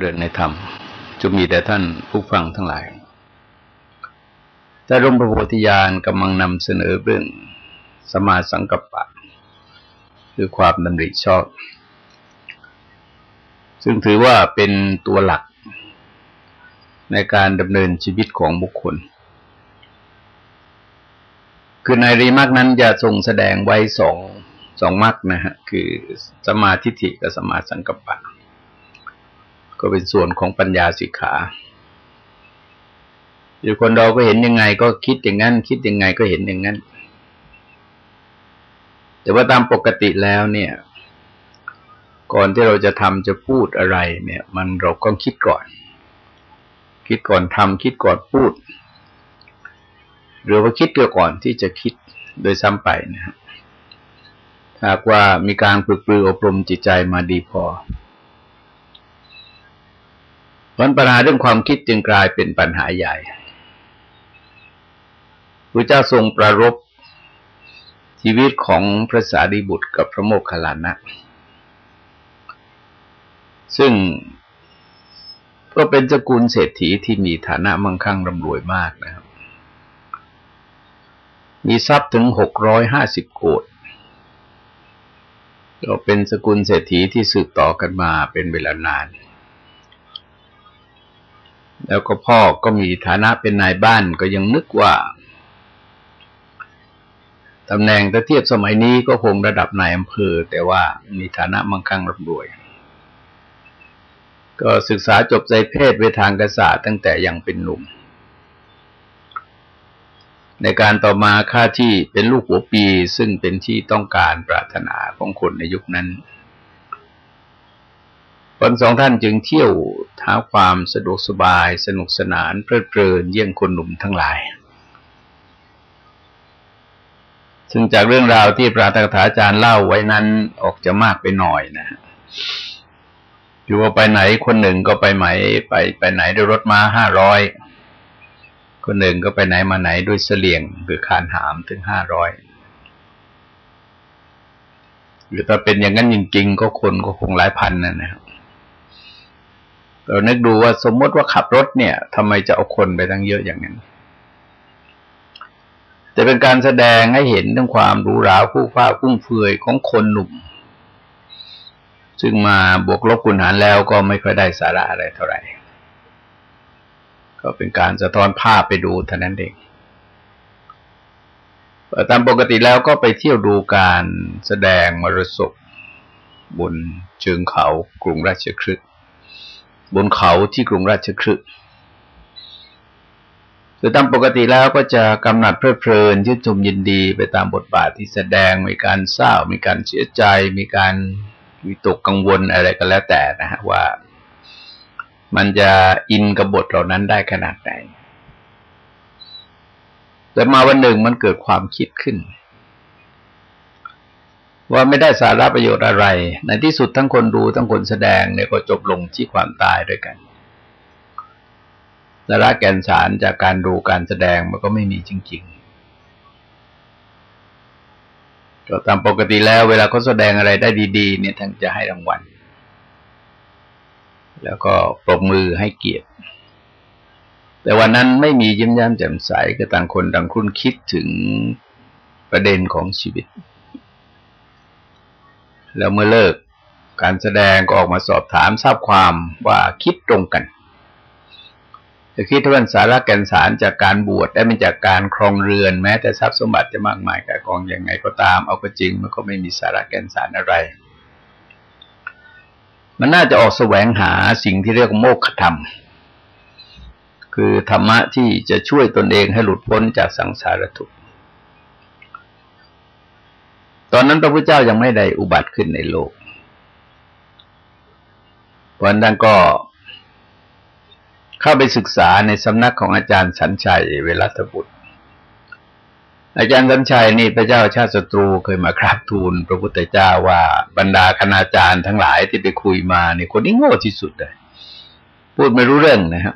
เรื่องในธรรมจะมีแต่ท่านผู้ฟังทั้งหลาย แต่รมพระโพธิญาณกำลังนำเสนอเรื่องสมาสังกัปปะ คือความดำริชอบ ซึ่งถือว่าเป็นตัวหลักในการดำเนินชีวิตของบุคคล คือในรีมักนั้นจะทรงแสดงไว้สองสองมักนะฮะ คือสมาธิฐิกับสมาสังกัปปะ ก็เป็นส่วนของปัญญาสิกขาอยู่คนเราก็เห็นยังไง ก็คิดอย่างนั้น คิดยังไงก็เห็นอย่างนั้น แต่ว่าตามปกติแล้วเนี่ย ก่อนที่เราจะทำจะพูดอะไร เนี่ย มันเราก็คิดก่อน คิดก่อนทำคิดก่อนพูด หรือว่าคิดเก่อนที่จะคิดโดยซ้ำไปนะครับหากว่ามีการฝึกปรืออบรมจิตใจมาดีพอ ผลปัญหาเรื่องความคิดจึงกลายเป็นปัญหาใหญ่พระเจ้าทรงประรบชีวิตของพระสารีบุตรกับพระโมคคัลลานะ ซึ่งก็เป็นสกุลเศรษฐีที่มีฐานะมั่งคั่งร่ำรวยมากนะครับ มีทรัพย์ถึงหกร้อยห้าสิบโกดเราเป็นสกุลเศรษฐีที่สืบต่อกันมาเป็นเวลานาน แล้วก็พ่อก็มีฐานะเป็นนายบ้านก็ยังนึกว่าตำแหน่งถ้าเทียบสมัยนี้ก็คงระดับนายอำเภอ แต่ว่ามีฐานะมั่งคั่งร่ำรวย ก็ศึกษาจบใจเพศเวทางกษัตริย์ตั้งแต่ยังเป็นหนุ่ม ในการต่อมาค่าที่เป็นลูกหัวปีซึ่งเป็นที่ต้องการปรารถนาของคนในยุคนั้น คนสองท่านจึงเที่ยวท้าความสะดวกสบาย สนุกสนานเพลิดเพลินเยี่ยงคนหนุ่มทั้งหลาย ซึ่งจากเรื่องราวที่พระตถาจารย์เล่าไว้นั้นออกจะมากไปหน่อยนะอยู่ว่าไปไหนคนหนึ่งก็ไปไหนไปไปไหนด้วยรถม้าห้าร้อยคนหนึ่งก็ไปไหนมาไหนด้วยเสลียงหรือคานหามถึงห้าร้อยหรือถ้าเป็นอย่างนั้นจริงๆ ก็คนก็คงหลายพันนั่นนะครับ เรานึกดูว่าสมมติว่าขับรถเนี่ยทำไมจะเอาคนไปตั้งเยอะอย่างนั้นแต่เป็นการแสดงให้เห็นเรื่องความรู้ราผู้ฟ้าพุ่งเฟือยของคนหนุ่ม ซึ่งมาบวกลบกุณหารแล้วก็ไม่ค่อยได้สาระอะไรเท่าไหร่ ก็เป็นการสะท้อนภาพไปดูเท่านั้นเองตามปกติแล้วก็ไปเที่ยวดูการแสดงมรสพบนเชิงเขากรุงราชคฤห์ บนเขาที่กรุงราชคฤห์คือตามปกติแล้วก็จะกำหนัดเพลิดเพลินชื่นชมยินดีไปตามบทบาทที่แสดงมีการเศร้า มีการเสียใจ มีการวิตกกังวลอะไรก็แล้วแต่นะฮะว่ามันจะอินกับบทเหล่านั้นได้ขนาดไหน แต่มาวันหนึ่งมันเกิดความคิดขึ้น ว่าไม่ได้สาระประโยชน์อะไร ในที่สุดทั้งคนดูทั้งคนแสดงเนี่ยก็จบลงที่ความตายด้วยกันสาระแก่นสารจากการดูการแสดงมันก็ไม่มีจริงๆก็ตามปกติแล้วเวลาเขาแสดงอะไรได้ดี ๆ เนี่ยท่านจะให้รางวัล แล้วก็ปรบมือให้เกียรติ แต่วันนั้นไม่มียิ้มย้มแจ่มใสก็ต่างคนต่างคุ้นคิดถึงประเด็นของชีวิต แล้วเมื่อเลิกการแสดงก็ออกมาสอบถามทราบความว่าคิดตรงกันจะคิดว่าสาระแก่นสารจากการบวชได้มาจากการครองเรือน แม้แต่ทรัพย์สมบัติจะมากมายกายกองอยังไงก็ตาม เอาก็จริงมันก็ไม่มีสาระแก่นสารอะไร มันน่าจะออกแสวงหาสิ่งที่เรียกโมกขธรรม คือธรรมะที่จะช่วยตนเองให้หลุดพ้นจากสังสารทุกข์ ตอนนั้นพระพุทธเจ้ายังไม่ได้อุบัติขึ้นในโลกวันนั้นก็เข้าไปศึกษาในสำนักของอาจารย์สัญชัยเวลัตบุตร อาจารย์สัญชัยนี่พระเจ้าชาติศัตรูเคยมาคราบทูลพระพุทธเจ้าว่าบรรดาคณาจารย์ทั้งหลายที่ไปคุยมาเนี่ยคนนี้โง่ที่สุดเลยพูดไม่รู้เรื่องนะครับ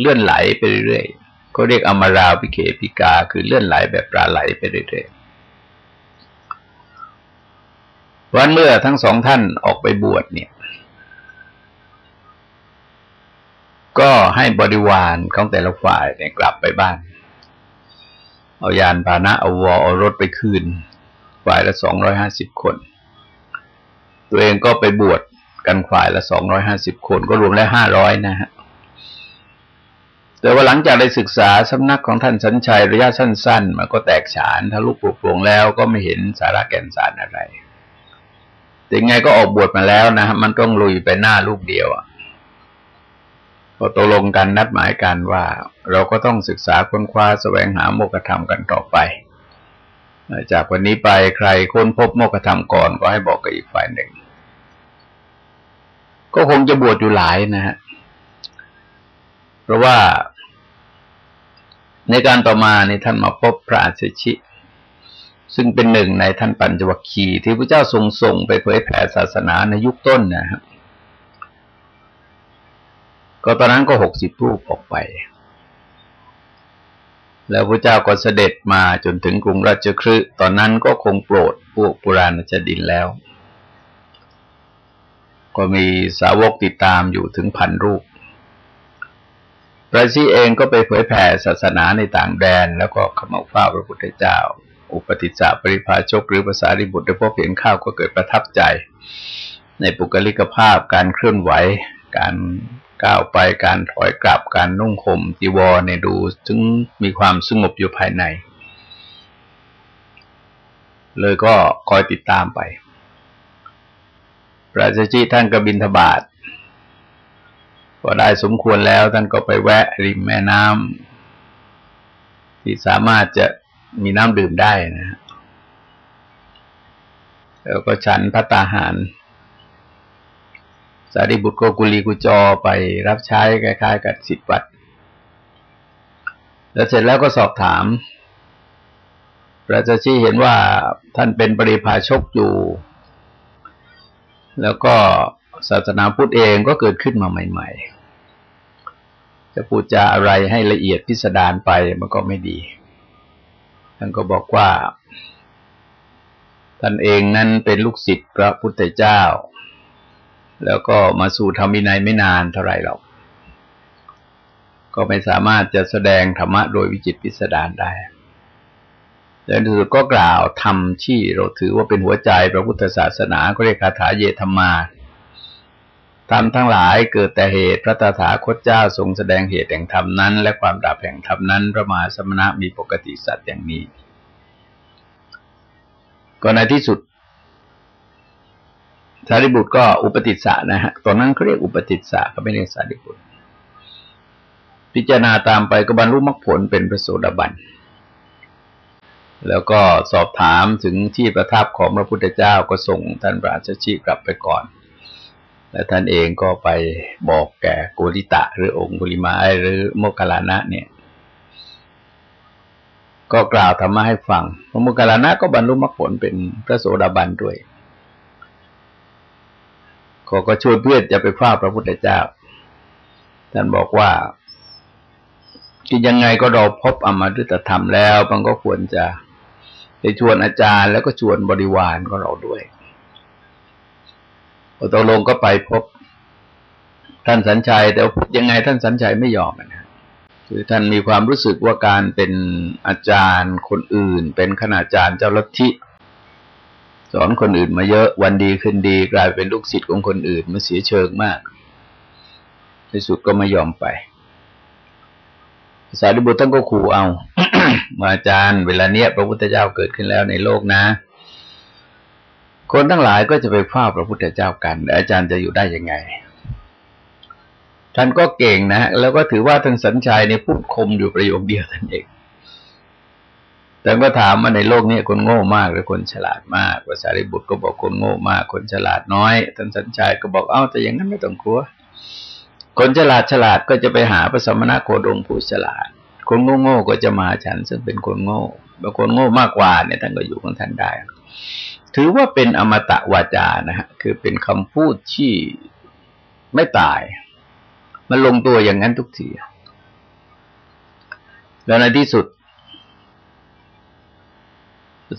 เลื่อนไหลไปเรื่อยๆเขาเรียกอมาราพิเคปิกา คือเลื่อนไหลแบบปลาไหลไปเรื่อยๆ วันเมื่อทั้งสองท่านออกไปบวชเนี่ย ก็ให้บริวารของแต่ละฝ่ายเนี่ยกลับไปบ้าน เอายานพาหนะเอาวอเอารถไปคืน ฝ่ายละสองร้อยห้าสิบคน ตัวเองก็ไปบวชกันฝ่ายละสองร้อยห้าสิบคน ก็รวมแล้วห้าร้อยนะฮะแต่ว่าหลังจากได้ศึกษาสำนักของท่านสัญชัยระยะสั้นๆ มันก็แตกฉานทะลุปลุกปลงแล้วก็ไม่เห็นสาระแก่นสารอะไร แต่ไงก็ออกบวชมาแล้วนะมันต้องลุยไปหน้าลูกเดียวอะก็ตกลงกันนัดหมายกันว่า เราก็ต้องศึกษาค้นคว้าแสวงหาโมกธรรมกันต่อไป จากวันนี้ไปใครค้นพบโมกธรรมก่อนก็ให้บอกกับอีกฝ่ายหนึ่ง ก็คงจะบวชอยู่หลายนะฮะเพราะว่าในการต่อมาในท่านมาพบพระอาชิชิ ซึ่งเป็นหนึ่งในท่านปัญจวัคคีย์ที่พระเจ้าทรงส่งไปเผยแผ่ศาสนาในยุคต้นนะครับก็ตอนนั้นก็หกสิบรูปออกไป แล้วพระเจ้าก็เสด็จมาจนถึงกรุงราชคฤห์ตอนนั้นก็คงโปรดพวกปุราณชดินแล้ว ก็มีสาวกติดตามอยู่ถึงพันรูปพระชีเองก็ไปเผยแผ่ศาสนาในต่างแดน แล้วก็ขมาฟ้าพระพุทธเจ้า อุปติสสะปริภาชกหรือภาษาริบุตรได้พบเห็นข้าวก็เกิดประทับใจ ในปุกลิกภาพการเคลื่อนไหว การก้าวไปการถอยกลับการนุ่งห่มจีวรเนี่ยดูถึงมีความสงบอยู่ภายใน เลยก็คอยติดตามไปพระเจ้าจีท่านก็บินทบาทพอได้สมควรแล้วท่านก็ไปแวะริมแม่น้ำที่สามารถจะ มีน้ำดื่มได้นะ แล้วก็ฉันพัตตาหาร สารีบุตรโกกุลีกุจอไปรับใช้คล้ายๆ กับสิทธิวัดแล้วเสร็จแล้วก็สอบถาม พระเจ้าชี้เห็นว่าท่านเป็นปริพาชกอยู่ แล้วก็ศาสนาพุทธเองก็เกิดขึ้นมาใหม่ ๆ จะพูดจาอะไรให้ละเอียดพิสดารไปมันก็ไม่ดี ท่านก็บอกว่าท่านเองนั้นเป็นลูกศิษย์พระพุทธเจ้า แล้วก็มาสู่ธรรมินัยไม่นานเท่าไรหรอก ก็ไม่สามารถจะแสดงธรรมะโดยวิจิตพิสดารได้แล้วที่สุดก็กล่าวธรรมที่เราถือว่าเป็นหัวใจพระพุทธศาสนาก็เรียกคาถาเยธรรมา ธรรมทั้งหลายเกิดแต่เหตุพระตถาคตเจ้าทรงแสดงเหตุแห่งธรรมนั้น และความดับแห่งธรรมนั้นพระมหาสมณะมีปกติสัตว์อย่างนี้ ก็ในที่สุดสารีบุตรก็อุปติสสะนะฮะตอนนั้นเขาเรียกอุปติสสะเขาไม่เรียกสารีบุตร พิจารณาตามไปก็บรรลุมรรคผลเป็นพระโสดาบัน แล้วก็สอบถามถึงที่ประทับของพระพุทธเจ้าก็ส่งท่านปราชชีกลับไปก่อน และท่านเองก็ไปบอกแก่โกริตะ หรือองค์กุลิมาหรือโมคคลานะเนี่ย ก็กล่าวธรรมะให้ฟังพระโมคคลานะก็บรรลุมรรคผลเป็นพระโสดาบันด้วยก็ก็ชวนเพื่อนจะไปฟ้าพระพุทธเจ้า ท่านบอกว่าที่ยังไงก็เราพบอมฤตธรรมแล้ว มันก็ควรจะไปชวนอาจารย์แล้วก็ชวนบริวารของเราด้วย ตกลงก็ไปพบท่านสัญชัย แต่ยังไงท่านสัญชัยไม่ยอมนะคือท่านมีความรู้สึกว่าการเป็นอาจารย์คนอื่น เป็นขณาจารย์เจ้าลัทธิสอนคนอื่นมาเยอะวันดีขึ้นดี กลายเป็นลูกศิษย์ของคนอื่นมาเสียเชิงมากที่สุดก็ไม่ยอมไปสารีบุตรท่านก็ขู่เอามาอาจารย์เวลาเนี้ยพระพุทธเจ้าเกิดขึ้นแล้วในโลกนะ คนทั้งหลายก็จะไปเฝ้าพระพุทธเจ้ากัน อาจารย์จะอยู่ได้ยังไง ท่านก็เก่งนะ แล้วก็ถือว่าท่านสัญชัยในพูดคมอยู่ประโยคเดียวท่านเองแต่ก็ถามว่าในโลกนี้คนโง่มากหรือคนฉลาดมากภาษาริบุตรก็บอกคนโง่มาก คนฉลาดน้อย ท่านสัญชัยก็บอกเอ้าแต่อย่างนั้นไม่ต้องกลัว คนฉลาดฉลาดก็จะไปหาพระสมณโคดมผู้ฉลาด คนโง่โง่ก็จะมาฉันซึ่งเป็นคนโง่บางคนโง่มากกว่าเนี่ยท่านก็อยู่ของท่านได้ ถือว่าเป็นอมตะวาจานะฮะคือเป็นคำพูดที่ไม่ตาย มันลงตัวอย่างนั้นทุกที แล้วในที่สุด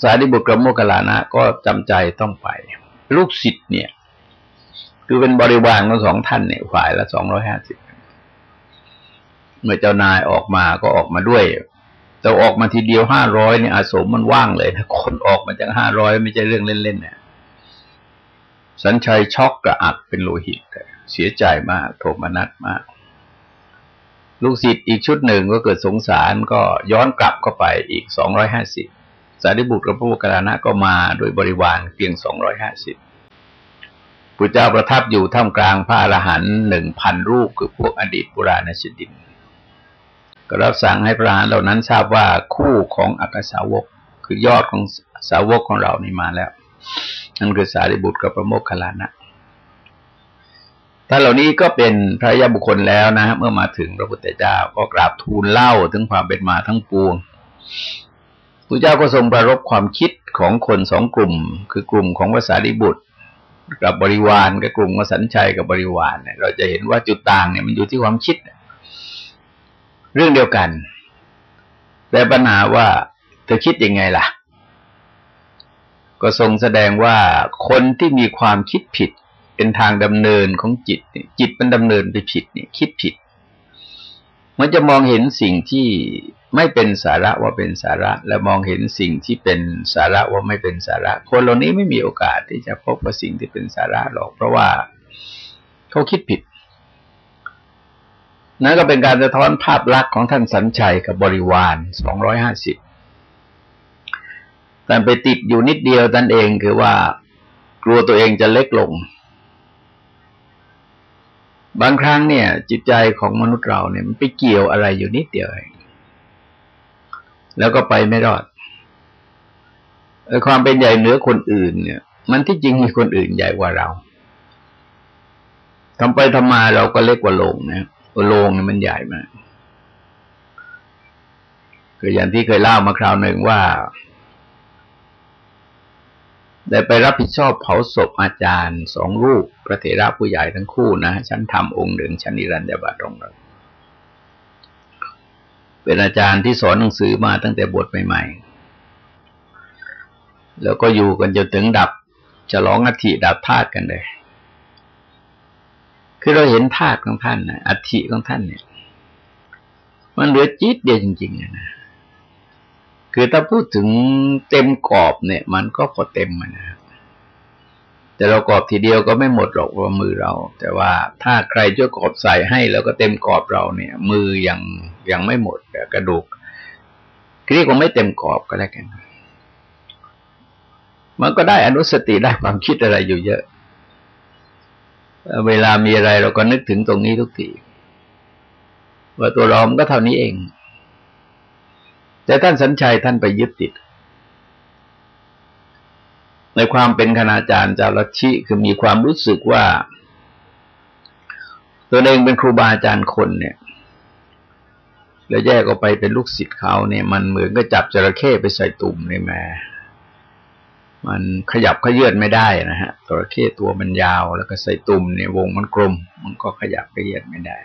สารีบุตรกับโมคคลานะก็จำใจต้องไป ลูกศิษย์เนี่ย คือเป็นบริวารของสองท่านเนี่ยฝ่ายละสองร้อยห้าสิบเมื่อเจ้านายออกมาก็ออกมาด้วย แต่ออกมาทีเดียวห้าร้อยเนี่ยอาสมมันว่างเลยนะคนออกมาจากห้าร้อยไม่ใช่เรื่องเล่นๆเนี่ยสัญชัยช็อกกระอักเป็นโลหิตเสียใจมาก โทมนัสมาก ลูกศิษย์อีกชุดหนึ่งก็เกิดสงสารก็ย้อนกลับเข้าไปอีกสองร้อยห้าสิบสารีบุตรกับพระพุทธานะก็มาโดยบริวารเพียงสองร้อยห้าสิบพระเจ้าประทับอยู่ท่ามกลางพระอรหันต์หนึ่งพันรูปคือพวกอดีตปุราณชดิน ก็รับสั่งให้พระหันเหล่านั้นทราบว่าคู่ของอักษาวก คือยอดของสาวกของเรานี่มาแล้ว นั่นคือสารีบุตรกับพระโมคคัลลานะท่านเหล่านี้ก็เป็นพระยาบุคคลแล้วนะเมื่อมาถึงพระพุทธเจ้าก็กราบทูลเล่าถึงความเป็นมาทั้งปวงพระเจ้าก็ทรงประรบความคิดของคนสองกลุ่ม คือกลุ่มของภาษาดิบุตร กับบริวารกับกลุ่มวสันชัยกับบริวารเนี่ยเราจะเห็นว่าจุดต่างเนี่ยมันอยู่ที่ความคิด เรื่องเดียวกัน แต่ปัญหาว่าเธอคิดยังไงล่ะ ก็ทรงแสดงว่าคนที่มีความคิดผิดเป็นทางดำเนินของจิต จิตมันดำเนินไปผิดเนี่ยคิดผิด มันจะมองเห็นสิ่งที่ไม่เป็นสาระว่าเป็นสาระ และมองเห็นสิ่งที่เป็นสาระว่าไม่เป็นสาระ คนเหล่านี้ไม่มีโอกาสที่จะพบกับสิ่งที่เป็นสาระหรอก เพราะว่าเขาคิดผิด นั่นก็เป็นการสะท้อนภาพลักษณ์ของท่านสัญชัยกับบริวารสองร้อยห้าสิบแต่ไปติดอยู่นิดเดียวตันเองคือว่ากลัวตัวเองจะเล็กลง บางครั้งเนี่ย จิตใจของมนุษย์เราเนี่ยมันไปเกี่ยวอะไรอยู่นิดเดียวเองแล้วก็ไปไม่รอดความเป็นใหญ่เหนือคนอื่นเนี่ย มันที่จริงมีคนอื่นใหญ่กว่าเราทำไปทำมาเราก็เล็กกว่าลงนะ โลงนี่มันใหญ่มากคืออย่างที่เคยเล่ามาคราวหนึ่งว่าได้ไปรับผิดชอบเผาศพอาจารย์สองรูปพระเถระผู้ใหญ่ทั้งคู่นะชั้นธรรมองค์หนึ่งชั้นนิรันดรบาตรงเราเป็นอาจารย์ที่สอนหนังสือมาตั้งแต่บทใหม่ๆ แล้วก็อยู่กันจนถึงดับจะร้องอัฐิดับธาตุกันเลย คือเราเห็นธาตุของท่านนะอัฐิของท่านเนี่ย มันเหลือจิตเดียวจริงๆนะคือถ้าพูดถึงเต็มกรอบเนี่ย มันก็พอเต็มนะแต่เรากรอบทีเดียวก็ไม่หมดหรอกว่ามือเรา แต่ว่าถ้าใครช่วยกรอบใส่ให้แล้วก็เต็มกรอบเราเนี่ย มือยังยังไม่หมดแต่กระดูกเรียกว่าไม่เต็มกรอบก็แล้วกันมันก็ได้อนุสติได้ความคิดอะไรอยู่เยอะ เวลามีอะไรเราก็นึกถึงตรงนี้ทุกทีว่าตัวเรามันก็เท่านี้เอง แต่ท่านสัญชัยท่านไปยึดติด ในความเป็นคณาจารย์จารัชิคือมีความรู้สึกว่า ตัวเองเป็นครูบาอาจารย์คนเนี่ย แล้วแยกออกไปเป็นลูกศิษย์เขาเนี่ยมันเหมือนก็จับจระเข้ไปใส่ตุ่มในแม่ มันขยับขยื่นไม่ได้นะฮะจระเข้ตัวมันยาว แล้วก็ใส่ตุ่มเนี่ยวงมันกลม มันก็ขยับขยื่นไม่ได้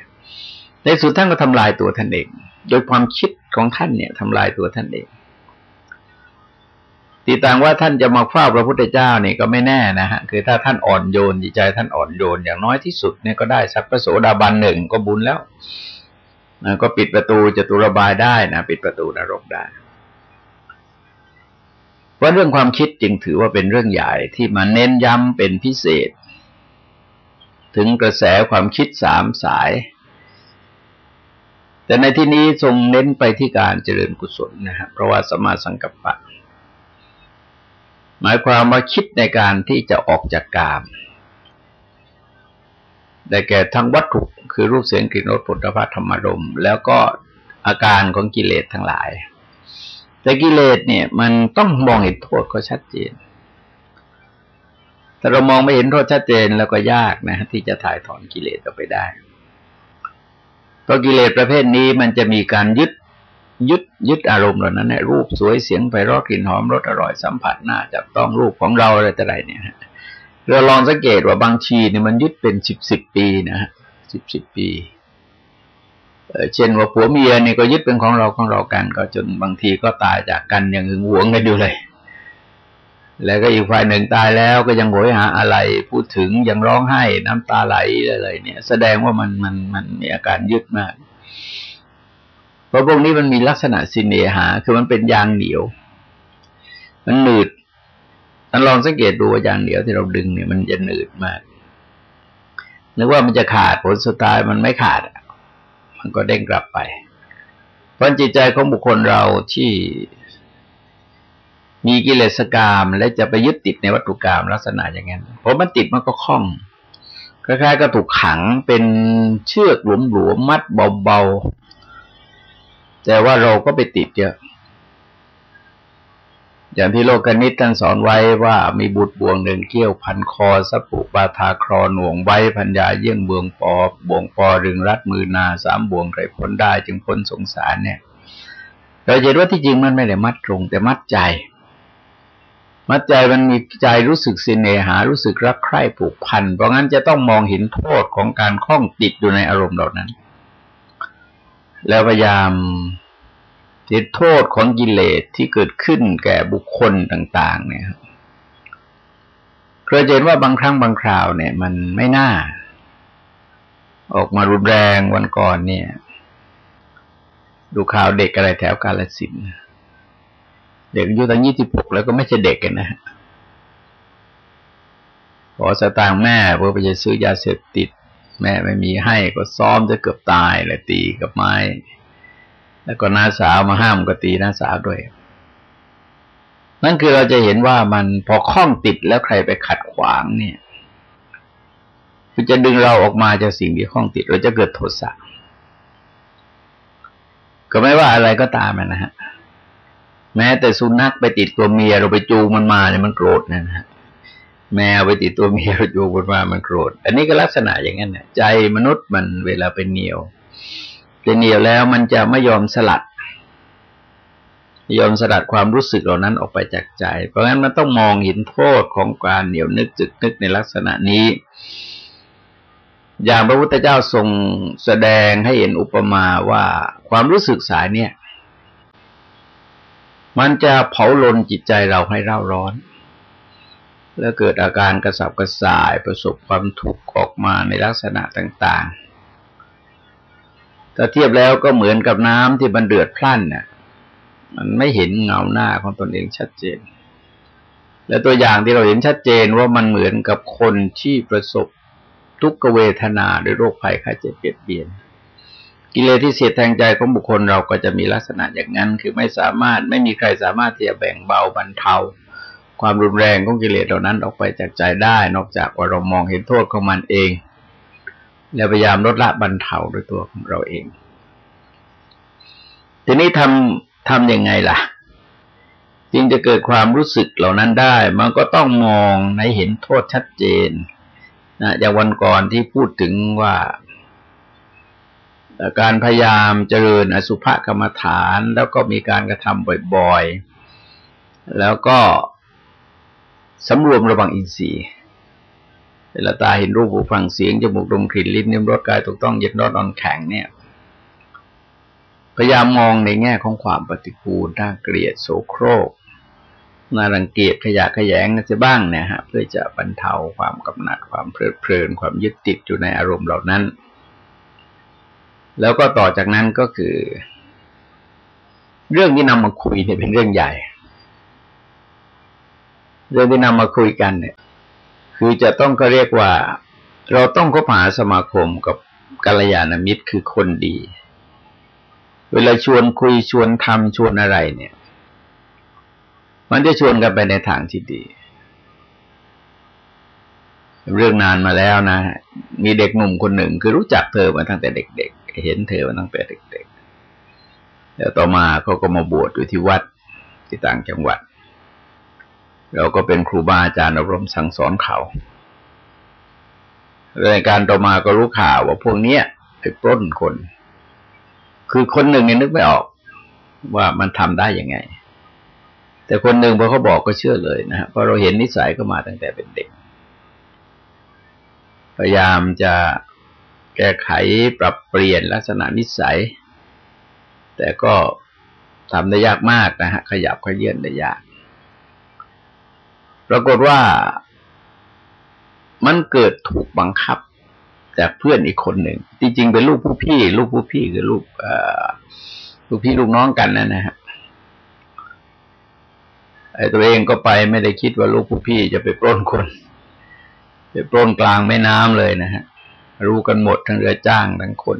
ในสุดท่านก็ทำลายตัวท่านเอง โดยความคิดของท่านเนี่ยทำลายตัวท่านเองตีต่างว่าท่านจะมาเฝ้าพระพุทธเจ้านี่ก็ไม่แน่นะฮะคือถ้าท่านอ่อนโยนจิตใจท่านอ่อนโยนอย่างน้อยที่สุดเนี่ยก็ได้สักพระโสดาบันหนึ่งก็บุญแล้วนะก็ปิดประตูจตุรบายได้นะปิดประตูนรกได้ เพราะเรื่องความคิดจึงถือว่าเป็นเรื่องใหญ่ที่มาเน้นย้ำเป็นพิเศษ ถึงกระแสความคิดสามสาย แต่ในที่นี้ทรงเน้นไปที่การเจริญกุศลนะครับเพราะว่าสมาสังกัปปะ หมายความว่าคิดในการที่จะออกจากกามได้แก่ทั้งวัตถุคือรูปเสียงกลิ่นรสผลิภัณฑ์ธรรมรม แล้วก็อาการของกิเลสทั้งหลาย แต่กิเลสเนี่ย มันต้องมองเห็นโทษก็ชัดเจนถ้าเรามองไม่เห็นโทษชัดเจนแล้วก็ยากนะที่จะถ่ายถอนกิเลสออกไปได้เพราะกิเลสประเภทนี้มันจะมีการยึดยึดยึดอารมณ์เหล่านั้นในรูปสวยเสียงไพเราะกลิ่นหอมรสอร่อยสัมผัสหน้าจับต้องรูปของเราอะไรแต่ไรเนี่ยเราลองสังเกตว่าบางทีเนี่ยมันยึดเป็นสิบสิบปีนะฮะสิบสิบปี เช่นว่าผัวเมียนี่ก็ยึดเป็นของเราของเรากัน ก็จนบางทีก็ตายจากกันอย่างหึงหวงกันอยู่เลย แล้วก็อีกฝ่ายหนึ่งตายแล้วก็ยังโหยหาอะไรพูดถึงยังร้องไห้น้ำตาไหลอะไรเนี่ย แสดงว่ามันมันมันมีอาการยึดมาก เพราะพวกนี้มันมีลักษณะสินเนหา คือมันเป็นยางเหนียว มันหนืดท่านลองสังเกตดูว่ายางเหนียวที่เราดึงเนี่ยมันจะหนืดมากนึกว่ามันจะขาดผลสุดท้ายมันไม่ขาด มันก็เด้งกลับไป เพราะจิตใจของบุคคลเราที่มีกิเลสกรรมและจะไปยึดติดในวัตถุกรรมลักษณะอย่างนั้นพอมันติดมันก็คล่องคล้ายๆก็ถูกขังเป็นเชือกหลวมๆมัดเบาๆแต่ว่าเราก็ไปติดเยอะ อย่างที่โลกนิตท่านสอนไว้ว่ามีบุตรบ่วงหนึ่งเกี้ยวพันคอสัปุปาทาครอหน่วงไว้พัญญาเยี่ยงเบืองปอบ่วงปอรึงรัดมือนาสามบ่วงไรพ้นได้จึงพ้นสงสารเนี่ยเราเห็นว่าที่จริงมันไม่ได้มัดตรง แต่มัดใจ มัดใจมันมีใจรู้สึกสินเนหา รู้สึกรักใคร่ผูกพัน เพราะงั้นจะต้องมองเห็นโทษของการคล้องติดอยู่ในอารมณ์เหล่านั้น แล้วพยายาม ที่โทษของกิเลสที่เกิดขึ้นแก่บุคคลต่าง ๆ เนี่ยเคยเห็นว่าบางครั้งบางคราวเนี่ย มันไม่น่า ออกมารุนแรงวันก่อนเนี่ย ดูข่าวเด็กอะไรแถวกาลสินเด็กอายุตั้งยี่สิบหกแล้วก็ไม่ใช่เด็กกันนะขอสตางค์แม่เพื่อไปจะซื้อยาเสพติด แม่ไม่มีให้ก็ซ้อมจะเกือบตายเลยตีกับไม้ แล้วก็น้าสาวมาห้ามก็ตีน้าสาวด้วย นั่นคือเราจะเห็นว่ามันพอคล้องติดแล้วใครไปขัดขวางเนี่ยคือจะดึงเราออกมาจากสิ่งที่คล้องติด เราจะเกิดโทสะก็ไม่ว่าอะไรก็ตามนะฮะแม้แต่สุนัขไปติดตัวเมียเราไปจูงมันมาเนี่ยมันโกรธนะฮะแมวไปติดตัวเมียเราจูงมันมามันโกรธ อันนี้ก็ลักษณะอย่างนั้นเนี่ยใจมนุษย์มันเวลาเป็นเหนียว เป็นเหนียวแล้วมันจะไม่ยอมสลัด ยอมสลัดความรู้สึกเหล่านั้นออกไปจากใจ เพราะงั้นมันต้องมองเห็นโทษของการเหนียวนึกจึกนึกในลักษณะนี้ อย่างพระพุทธเจ้าทรงแสดงให้เห็นอุปมาว่าความรู้สึกสายเนี่ย มันจะเผาลนจิตใจเราให้เร่าร้อนแล้วเกิดอาการกระสับกระส่ายประสบความทุกข์ออกมาในลักษณะต่าง ๆ ถ้าเทียบแล้วก็เหมือนกับน้ำที่มันเดือดพล่านเนี่ยมันไม่เห็นเงาหน้าของตนเองชัดเจน และตัวอย่างที่เราเห็นชัดเจนว่ามันเหมือนกับคนที่ประสบทุกขเวทนาด้วยโรคภัยไข้เจ็บเปียดเบียน กิเลสที่เสียแทงใจของบุคคลเราก็จะมีลักษณะอย่างนั้น คือไม่สามารถไม่มีใครสามารถที่จะแบ่งเบาบรรเทา ความรุนแรงของกิเลสเหล่านั้นออกไปจากใจได้ นอกจากว่าเรามองเห็นโทษของมันเอง แล้วพยายามลดละบรรเทาด้วยตัวของเราเอง ทีนี้ทำทำยังไงล่ะ จึงจะเกิดความรู้สึกเหล่านั้นได้ มันก็ต้องมองในเห็นโทษชัดเจนนะอย่างวันก่อนที่พูดถึงว่าการพยายามเจริญอสุภกรรมฐานแล้วก็มีการกระทำบ่อยๆ แล้วก็สำรวมระวังอินทรีย์ เวลาตาเห็นรูปหูฟังเสียงจมูกดมกลิ่นลิ้นนิ้มรสกายถูกต้องเยึดรอนอนแข็งเนี่ยพยายามมองในแง่ของความปฏิกูลน่าเกลียดโสโครกน่ารังเกียจขยะขยงจะบ้างเนี่ยฮะเพื่อจะบรรเทาความกำหนัดความเพลิดเพลิน ความยึดติดอยู่ในอารมณ์เหล่านั้น แล้วก็ต่อจากนั้นก็คือ เรื่องที่นำมาคุยเนี่ยเป็นเรื่องใหญ่ เรื่องที่นำมาคุยกันเนี่ย คือจะต้องก็เรียกว่า เราต้องคบหาสมาคมกับกัลยาณมิตรคือคนดี เวลาชวนคุยชวนทำชวนอะไรเนี่ย มันจะชวนกันไปในทางที่ดี เรื่องนานมาแล้วนะ มีเด็กหนุ่มคนหนึ่งคือรู้จักเธอมาตั้งแต่เด็ก ๆ เห็นเธอมาตั้งแต่เด็ก ๆ แล้วต่อมาเขาก็มาบวชอยู่ที่วัดที่ต่างจังหวัด เราก็เป็นครูบาอาจารย์อบรมสั่งสอนเขารายการต่อมาก็รู้ข่าวว่าพวกเนี้ยไปปล้นคน คือคนหนึ่งเนี่ยนึกไม่ออก ว่ามันทำได้ยังไง แต่คนหนึ่งพอเขาบอกก็เชื่อเลยนะเพราะเราเห็นนิสัยก็มาตั้งแต่เป็นเด็ก พยายามจะแก้ไขปรับเปลี่ยนลักษณะนิสัย แต่ก็ทำได้ยากมากนะฮะขยับขยื่นได้ยาก ปรากฏว่ามันเกิดถูกบังคับจากเพื่อนอีกคนหนึ่งจริงๆเป็นลูกผู้พี่ ลูกผู้พี่คือลูกลูกพี่ลูกน้องกันนั่นนะฮะไอ้ตัวเองก็ไปไม่ได้คิดว่าลูกผู้พี่จะไปปล้นคน ไปปล้นกลางแม่น้ำเลยนะฮะ รู้กันหมดทั้งเรือจ้างทั้งคน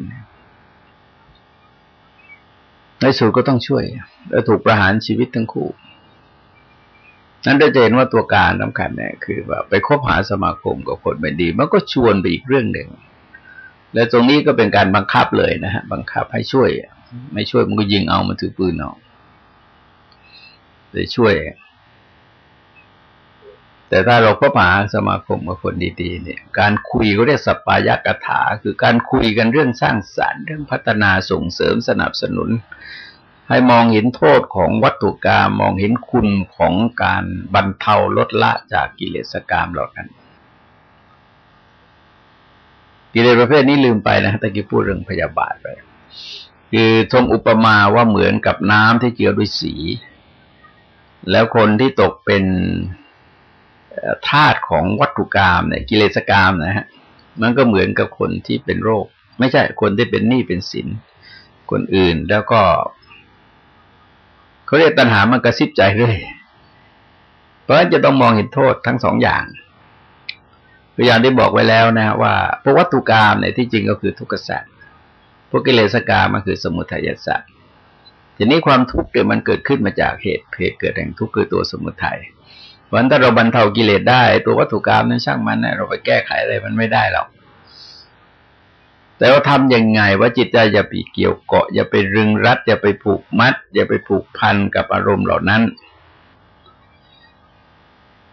ในสุดก็ต้องช่วย แล้วถูกประหารชีวิตทั้งคู่ นั้นได้เห็นว่าตัวการสำคัญเนี่ยคือว่าไปคบหาสมาคมกับคนไม่ดี มันก็ชวนไปอีกเรื่องหนึ่ง และตรงนี้ก็เป็นการบังคับเลยนะฮะ บังคับให้ช่วย ไม่ช่วยมันก็ยิงเอามันถือปืนเอาเลยช่วย แต่ถ้าเราก็มาสมาคมกับคนดีๆ เนี่ย การคุยก็เรียกสัปปายกถา คือการคุยกันเรื่องสร้างสารรค์เรื่องพัฒนาส่งเสริมสนับสนุน ให้มองเห็นโทษของวัตถุกรรมมองเห็นคุณของการบรรเทาลดละจากกิเลสกรรมเหล่านั้นกิเลสประเภทนี้ลืมไปนะตะกี้พูดเรื่องพยาบาทไปคือทรงอุปมาว่าเหมือนกับน้ำที่เกี่ยวด้วยสี แล้วคนที่ตกเป็นธาตุของวัตถุกรรมเนี่ยกิเลสกรรมนะฮะมันก็เหมือนกับคนที่เป็นโรค ไม่ใช่คนที่เป็นหนี้เป็นสินคนอื่นแล้วก็ เขาเรียกตัณหามันกระซิบใจเรื่อยเพราะฉะนั้นจะต้องมองเห็นโทษทั้งสองอย่างตัวอย่างที่บอกไว้แล้วนะว่าพวกวัตถุกรรมเนี่ยที่จริงก็คือทุกขสัตว์พวกกิเลสกรรมมันคือสมุทัยสัตว์ทีนี้ความทุกข์เกิดมันเกิดขึ้นมาจากเหตุเหตุเกิดแห่งทุกข์คือตัวสมุทัยเพราะฉะนั้นถ้าเราบรรเทากิเลสได้ ตัววัตถุกรรมนั้นช่างมันนะเราไปแก้ไขอะไรมันไม่ได้หรอก แต่ว่าทำยังไงว่าจิตใจอย่าไปเกี่ยวเกาะ อย่าไปรึงรัด อย่าไปผูกมัด อย่าไปผูกพันกับอารมณ์เหล่านั้น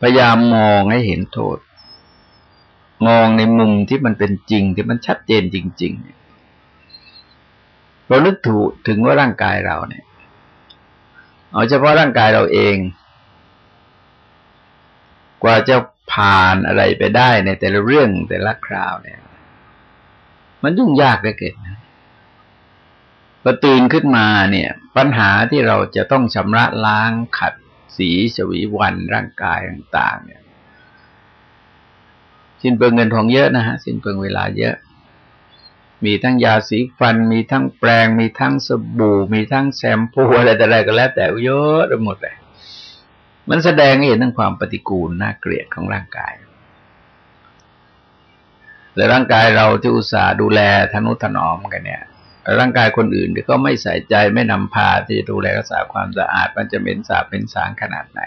พยายามมองให้เห็นโทษ มองในมุมที่มันเป็นจริงที่มันชัดเจนจริง ๆ เรานึกถูกถึงว่าร่างกายเราเนี่ย เอาเฉพาะร่างกายเราเอง กว่าจะผ่านอะไรไปได้ในแต่ละเรื่องแต่ละคราวเนี่ย มันยุ่งยากเหลือเกินพอตื่นขึ้นมาเนี่ย ปัญหาที่เราจะต้องชำระล้างขัดสีสวีวันร่างกายต่างๆ เนี่ย สิ้นเปลืองเงินทองเยอะนะฮะสิ้นเปลืองเวลาเยอะ มีทั้งยาสีฟัน มีทั้งแปรงมีทั้งสบู่ มีทั้งแชมพูอะไรแต่อะไรก็แล้ว แต่เยอะไปหมดเลยมันแสดงให้เห็นถึงความปฏิกูลน่าเกลียดของร่างกาย แต่ร่างกายเราที่อุตส่าห์ดูแลทนุถนอมกันเนี่ย ร่างกายคนอื่นที่ก็ไม่ใส่ใจไม่นำพาที่จะดูแลรักษาความสะอาด มันจะเป็นสาเป็นสางขนาดไหน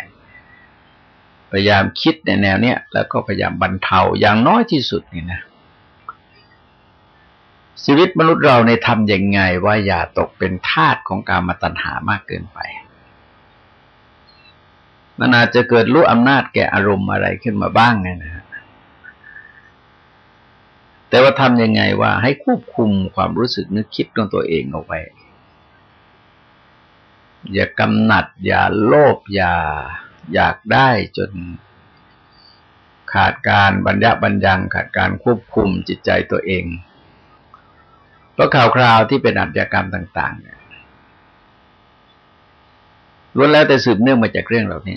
พยายามคิดในแนวเนี้ยแล้วก็พยายามบรรเทาอย่างน้อยที่สุดนี่นะชีวิตมนุษย์เราในทำยังไงว่าอย่าตกเป็นทาสของการมาตัญหามากเกินไป มันอาจจะเกิดรู้อำนาจแก่อารมณ์อะไรขึ้นมาบ้างไงนะ แต่ว่าทำยังไงว่าให้ควบคุมความรู้สึกนึกคิดของตัวเองเอาไว้ อย่ากำหนัด อย่าโลภอย่าอยากได้จนขาดการบรรยะบรรยังขาดการควบคุมจิตใจตัวเอง เพราะข่าวคราวที่เป็นอัจฉรกรรมต่าง ๆ เนี่ยล้วนแล้วแต่สืบเนื่องมาจากเรื่องเหล่านี้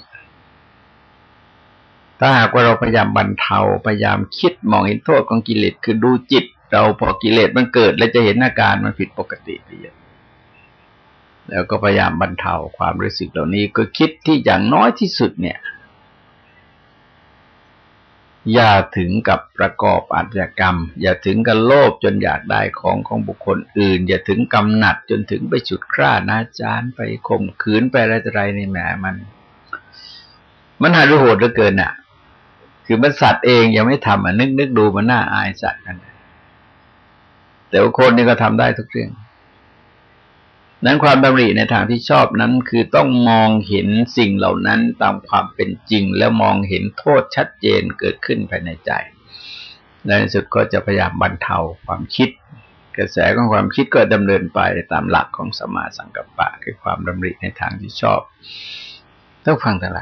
ถ้าหากว่าเราพยายามบรรเทาพยายามคิดมองเห็นโทษของกิเลสคือดูจิต เราพอกิเลสมันเกิด แล้วจะเห็นอาการมันผิดปกติไปเยอะแล้วก็พยายามบรรเทาความรู้สึกเหล่านี้ก็คิดที่อย่างน้อยที่สุดเนี่ย อย่าถึงกับประกอบอาชญากรรม อย่าถึงกับโลภจนอยากได้ของของบุคคลอื่น อย่าถึงกำหนัดจนถึงไปฉุดคร่านาจารไปข่มขืนไปอะไรอะไรในแหมมัน มันหารือโหดเหลือเกินอะ คือมันสัตว์เองยังไม่ทำอะนึกนึกดูมันน่าอายสัตว์กันแต่ว่าคนนี่ก็ทำได้ทุกเรื่องนั้นความดำริในทางที่ชอบนั้น คือต้องมองเห็นสิ่งเหล่านั้นตามความเป็นจริง แล้วมองเห็นโทษชัดเจนเกิดขึ้นภายในใจในที่สุดก็จะพยายามบรรเทาความคิด กระแสของความคิดก็ดำเนินไปตามหลักของสมาสังกัปปะ คือความดำริในทางที่ชอบต้องฟังแต่ไร